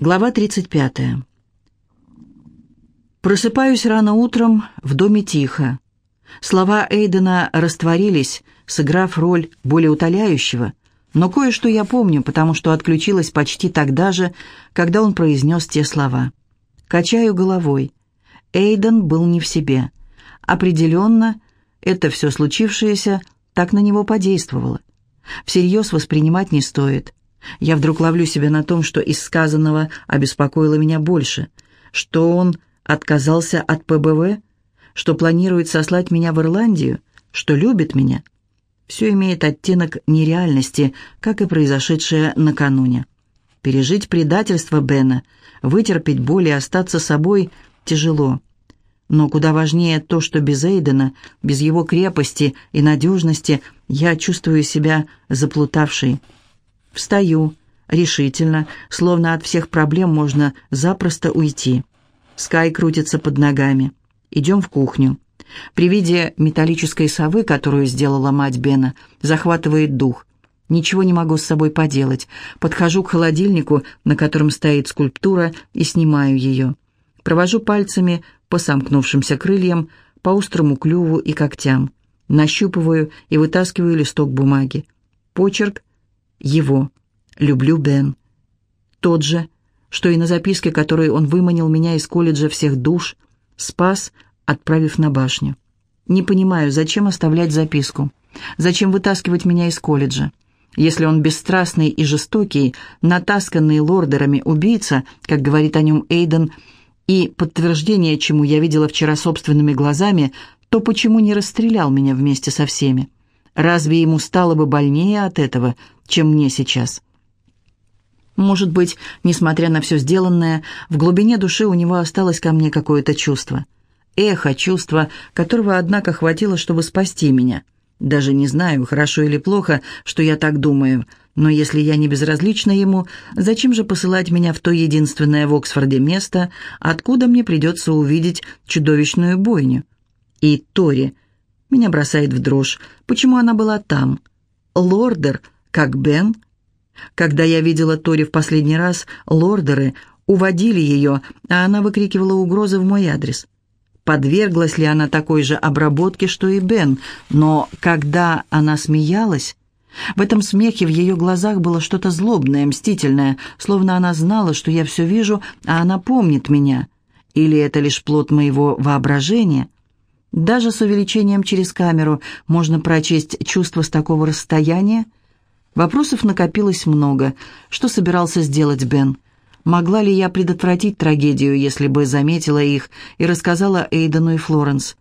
Глава 35. Просыпаюсь рано утром, в доме тихо. Слова Эйдена растворились, сыграв роль более утоляющего, но кое-что я помню, потому что отключилась почти тогда же, когда он произнес те слова. Качаю головой. Эйден был не в себе. Определенно, это все случившееся так на него подействовало. Всерьез воспринимать не стоит. Я вдруг ловлю себя на том, что из сказанного обеспокоило меня больше, что он отказался от ПБВ, что планирует сослать меня в Ирландию, что любит меня. Все имеет оттенок нереальности, как и произошедшее накануне. Пережить предательство Бена, вытерпеть боль и остаться собой тяжело. Но куда важнее то, что без Эйдена, без его крепости и надежности я чувствую себя заплутавшей. Встаю, решительно, словно от всех проблем можно запросто уйти. Скай крутится под ногами. Идем в кухню. При виде металлической совы, которую сделала мать Бена, захватывает дух. Ничего не могу с собой поделать. Подхожу к холодильнику, на котором стоит скульптура, и снимаю ее. Провожу пальцами по сомкнувшимся крыльям, по острому клюву и когтям. Нащупываю и вытаскиваю листок бумаги. Почерк его. Люблю Бен. Тот же, что и на записке, которой он выманил меня из колледжа всех душ, спас, отправив на башню. Не понимаю, зачем оставлять записку? Зачем вытаскивать меня из колледжа? Если он бесстрастный и жестокий, натасканный лордерами убийца, как говорит о нем Эйден, и подтверждение, чему я видела вчера собственными глазами, то почему не расстрелял меня вместе со всеми? Разве ему стало бы больнее от этого, чем мне сейчас?» Может быть, несмотря на все сделанное, в глубине души у него осталось ко мне какое-то чувство. Эхо чувства, которого, однако, хватило, чтобы спасти меня. Даже не знаю, хорошо или плохо, что я так думаю, но если я не безразлична ему, зачем же посылать меня в то единственное в Оксфорде место, откуда мне придется увидеть чудовищную бойню? И Тори. Меня бросает в дрожь. Почему она была там? Лордер, как Бен — когда я видела Тори в последний раз, лордеры уводили ее, а она выкрикивала угрозы в мой адрес. Подверглась ли она такой же обработке, что и Бен, но когда она смеялась... В этом смехе в ее глазах было что-то злобное, мстительное, словно она знала, что я все вижу, а она помнит меня. Или это лишь плод моего воображения? Даже с увеличением через камеру можно прочесть чувство с такого расстояния. Вопросов накопилось много. Что собирался сделать Бен? Могла ли я предотвратить трагедию, если бы заметила их и рассказала Эйдену и Флоренс?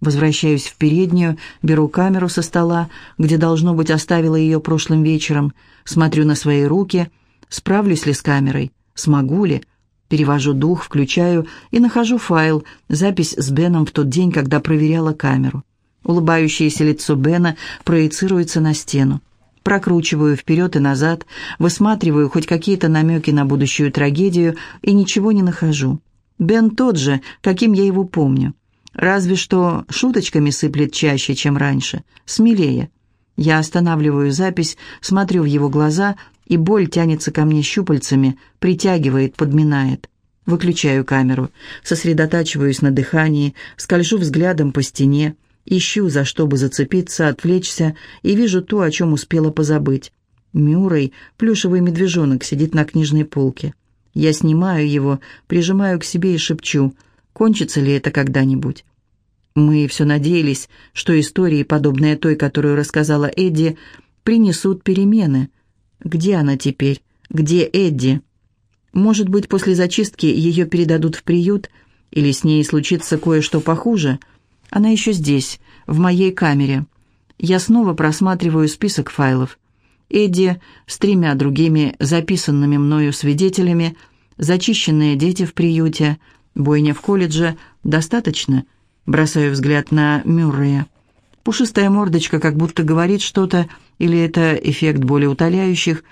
Возвращаюсь в переднюю, беру камеру со стола, где, должно быть, оставила ее прошлым вечером, смотрю на свои руки, справлюсь ли с камерой, смогу ли, перевожу дух, включаю и нахожу файл, запись с Беном в тот день, когда проверяла камеру. Улыбающееся лицо Бена проецируется на стену прокручиваю вперед и назад, высматриваю хоть какие-то намеки на будущую трагедию и ничего не нахожу. Бен тот же, каким я его помню. Разве что шуточками сыплет чаще, чем раньше, смелее. Я останавливаю запись, смотрю в его глаза, и боль тянется ко мне щупальцами, притягивает, подминает. Выключаю камеру, сосредотачиваюсь на дыхании, скольжу взглядом по стене, Ищу, за что бы зацепиться, отвлечься, и вижу то, о чем успела позабыть. Мюррей, плюшевый медвежонок, сидит на книжной полке. Я снимаю его, прижимаю к себе и шепчу, кончится ли это когда-нибудь. Мы все надеялись, что истории, подобные той, которую рассказала Эдди, принесут перемены. Где она теперь? Где Эдди? Может быть, после зачистки ее передадут в приют, или с ней случится кое-что похуже — она еще здесь, в моей камере. Я снова просматриваю список файлов. Эдди с тремя другими записанными мною свидетелями, зачищенные дети в приюте, бойня в колледже. Достаточно? Бросаю взгляд на Мюррея. Пушистая мордочка как будто говорит что-то, или это эффект более утоляющих.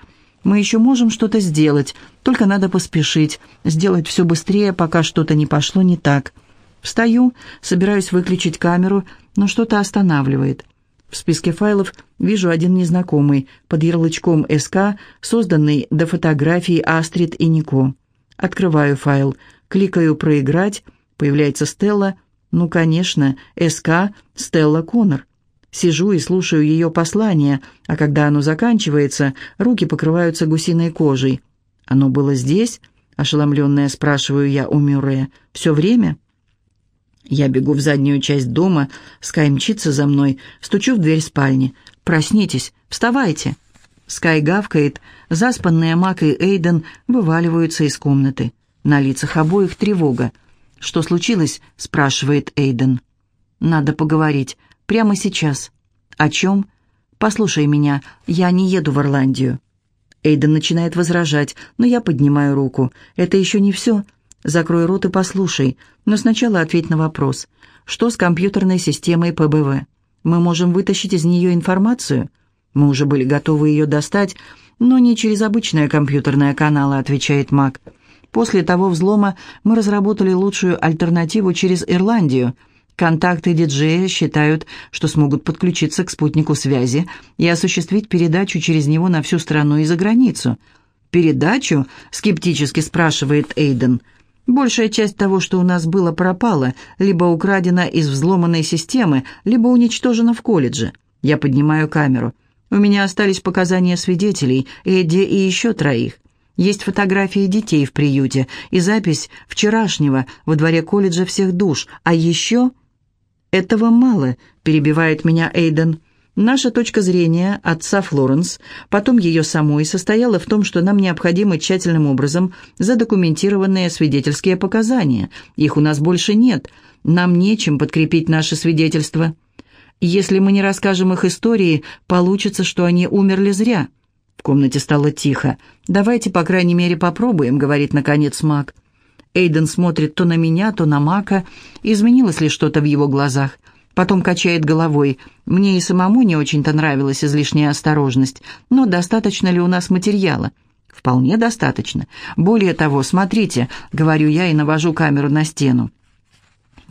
Мы еще можем что-то сделать, только надо поспешить, сделать все быстрее, пока что-то не пошло не так. Встаю, собираюсь выключить камеру, но что-то останавливает. В списке файлов вижу один незнакомый, под ярлычком «СК», созданный до фотографий Астрид и Нико. Открываю файл, кликаю «Проиграть», появляется Стелла. Ну, конечно, СК Стелла Коннор. Сижу и слушаю ее послание, а когда оно заканчивается, руки покрываются гусиной кожей. «Оно было здесь?» — ошеломленная спрашиваю я у Мюррея. «Все время?» Я бегу в заднюю часть дома, Скай мчится за мной, стучу в дверь спальни. «Проснитесь, вставайте!» Скай гавкает, заспанные Мак и Эйден вываливаются из комнаты. На лицах обоих тревога. «Что случилось?» — спрашивает Эйден. «Надо поговорить. Прямо сейчас». «О чем?» «Послушай меня, я не еду в Ирландию». Эйден начинает возражать, но я поднимаю руку. «Это еще не все. Закрой рот и послушай, но сначала ответь на вопрос. Что с компьютерной системой ПБВ? Мы можем вытащить из нее информацию?» Мы уже были готовы ее достать, но не через обычные компьютерные каналы, отвечает Мак. После того взлома мы разработали лучшую альтернативу через Ирландию. Контакты диджея считают, что смогут подключиться к спутнику связи и осуществить передачу через него на всю страну и за границу. «Передачу?» — скептически спрашивает Эйден. «Большая часть того, что у нас было, пропала, либо украдена из взломанной системы, либо уничтожена в колледже. Я поднимаю камеру. У меня остались показания свидетелей, Эдди и еще троих. Есть фотографии детей в приюте и запись вчерашнего во дворе колледжа всех душ. А еще... «Этого мало», — перебивает меня Эйден. Наша точка зрения отца Флоренс, потом ее самой, состояла в том, что нам необходимы тщательным образом задокументированные свидетельские показания. Их у нас больше нет. Нам нечем подкрепить наше свидетельство. Если мы не расскажем их истории, получится, что они умерли зря». В комнате стало тихо. «Давайте, по крайней мере, попробуем», — говорит, наконец, Мак. Эйден смотрит то на меня, то на Мака. Изменилось ли что-то в его глазах? Потом качает головой. Мне и самому не очень-то нравилась излишняя осторожность. Но достаточно ли у нас материала? Вполне достаточно. Более того, смотрите, говорю я и навожу камеру на стену.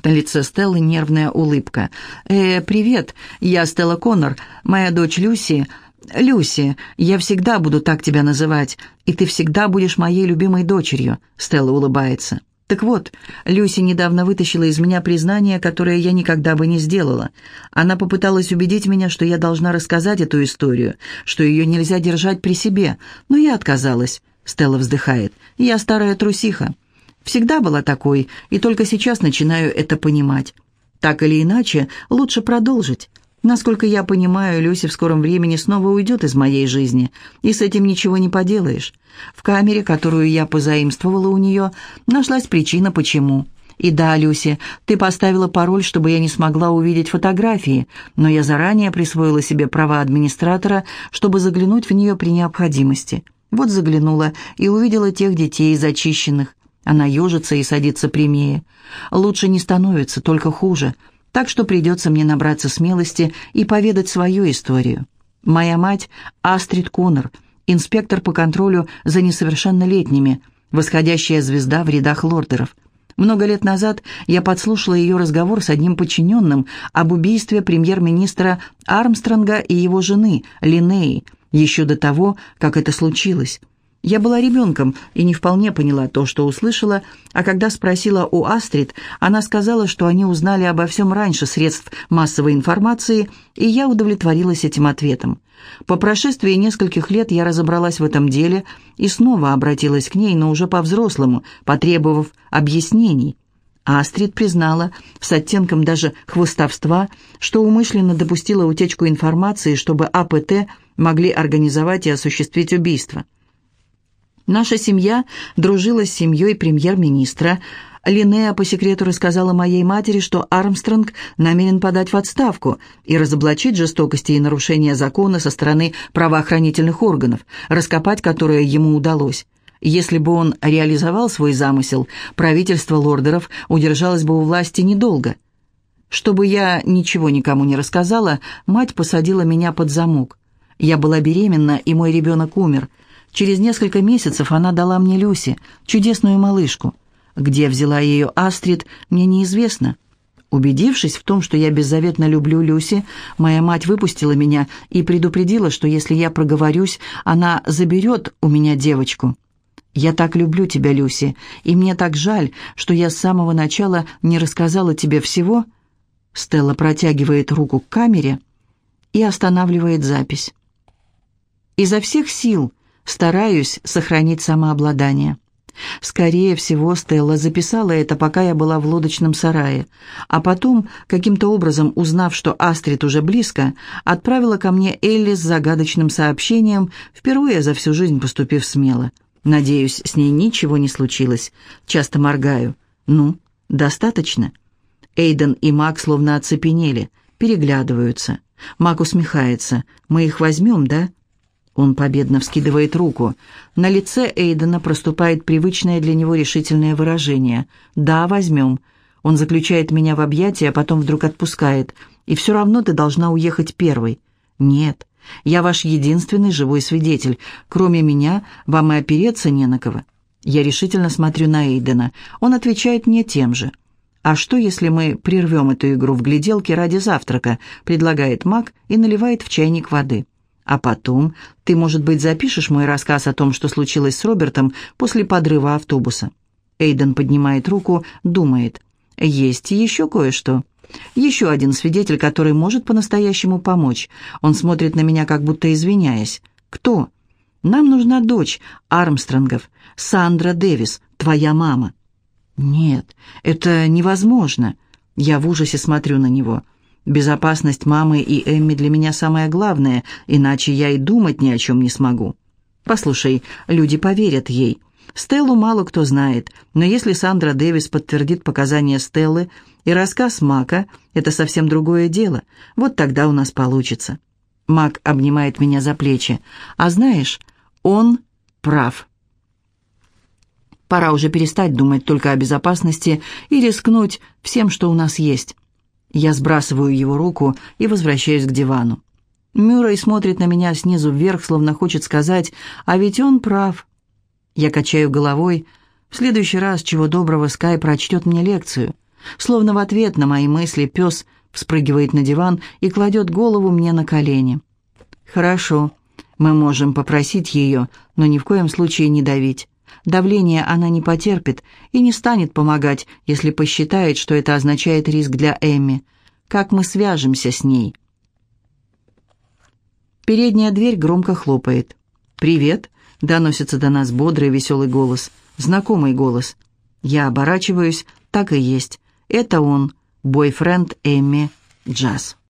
На лице Стеллы нервная улыбка. «Э, привет, я Стелла Коннор, моя дочь Люси. Люси, я всегда буду так тебя называть, и ты всегда будешь моей любимой дочерью», — Стелла улыбается. Так вот, Люси недавно вытащила из меня признание, которое я никогда бы не сделала. Она попыталась убедить меня, что я должна рассказать эту историю, что ее нельзя держать при себе, но я отказалась. Стелла вздыхает. «Я старая трусиха. Всегда была такой, и только сейчас начинаю это понимать. Так или иначе, лучше продолжить. Насколько я понимаю, Люси в скором времени снова уйдет из моей жизни, и с этим ничего не поделаешь. В камере, которую я позаимствовала у нее, нашлась причина, почему. И да, Люси, ты поставила пароль, чтобы я не смогла увидеть фотографии, но я заранее присвоила себе права администратора, чтобы заглянуть в нее при необходимости. Вот заглянула и увидела тех детей зачищенных. Она ежится и садится прямее. Лучше не становится, только хуже. Так что придется мне набраться смелости и поведать свою историю. Моя мать — Астрид Коннор, инспектор по контролю за несовершеннолетними, восходящая звезда в рядах лордеров. Много лет назад я подслушала ее разговор с одним подчиненным об убийстве премьер-министра Армстронга и его жены, Линнеи, еще до того, как это случилось. Я была ребенком и не вполне поняла то, что услышала, а когда спросила у Астрид, она сказала, что они узнали обо всем раньше средств массовой информации, и я удовлетворилась этим ответом. По прошествии нескольких лет я разобралась в этом деле и снова обратилась к ней, но уже по-взрослому, потребовав объяснений. Астрид признала, с оттенком даже хвостовства, что умышленно допустила утечку информации, чтобы АПТ могли организовать и осуществить убийство. Наша семья дружила с семьей премьер-министра. Линнея по секрету рассказала моей матери, что Армстронг намерен подать в отставку и разоблачить жестокости и нарушения закона со стороны правоохранительных органов, раскопать которые ему удалось. Если бы он реализовал свой замысел, правительство лордеров удержалось бы у власти недолго. Чтобы я ничего никому не рассказала, мать посадила меня под замок. Я была беременна, и мой ребенок умер – Через несколько месяцев она дала мне Люси, чудесную малышку. Где взяла ее Астрид, мне неизвестно. Убедившись в том, что я беззаветно люблю Люси, моя мать выпустила меня и предупредила, что если я проговорюсь, она заберет у меня девочку. «Я так люблю тебя, Люси, и мне так жаль, что я с самого начала не рассказала тебе всего». Стелла протягивает руку к камере и останавливает запись. «Изо всех сил стараюсь сохранить самообладание. Скорее всего, Стелла записала это, пока я была в лодочном сарае, а потом, каким-то образом узнав, что Астрид уже близко, отправила ко мне Элли с загадочным сообщением, впервые за всю жизнь поступив смело. Надеюсь, с ней ничего не случилось. Часто моргаю. Ну, достаточно? Эйден и Мак словно оцепенели, переглядываются. Мак усмехается. «Мы их возьмем, да?» Он победно вскидывает руку. На лице Эйдена проступает привычное для него решительное выражение. «Да, возьмем». Он заключает меня в объятия, а потом вдруг отпускает. «И все равно ты должна уехать первой». «Нет, я ваш единственный живой свидетель. Кроме меня, вам и опереться не на кого». Я решительно смотрю на Эйдена. Он отвечает мне тем же. «А что, если мы прервем эту игру в гляделке ради завтрака?» предлагает Мак и наливает в чайник воды. А потом ты, может быть, запишешь мой рассказ о том, что случилось с Робертом после подрыва автобуса. Эйден поднимает руку, думает. Есть еще кое-что. Еще один свидетель, который может по-настоящему помочь. Он смотрит на меня, как будто извиняясь. Кто? Нам нужна дочь Армстронгов, Сандра Дэвис, твоя мама. Нет, это невозможно. Я в ужасе смотрю на него. Безопасность мамы и Эмми для меня самое главное, иначе я и думать ни о чем не смогу. Послушай, люди поверят ей. Стеллу мало кто знает, но если Сандра Дэвис подтвердит показания Стеллы и рассказ Мака, это совсем другое дело. Вот тогда у нас получится. Мак обнимает меня за плечи. А знаешь, он прав. Пора уже перестать думать только о безопасности и рискнуть всем, что у нас есть. Я сбрасываю его руку и возвращаюсь к дивану. Мюррей смотрит на меня снизу вверх, словно хочет сказать, а ведь он прав. Я качаю головой. В следующий раз, чего доброго, Скай прочтет мне лекцию. Словно в ответ на мои мысли пес вспрыгивает на диван и кладет голову мне на колени. «Хорошо, мы можем попросить ее, но ни в коем случае не давить. Давление она не потерпит и не станет помогать, если посчитает, что это означает риск для Эмми. Как мы свяжемся с ней? Передняя дверь громко хлопает. «Привет!» — доносится до нас бодрый веселый голос. Знакомый голос. Я оборачиваюсь, так и есть. Это он, бойфренд Эмми Джаз.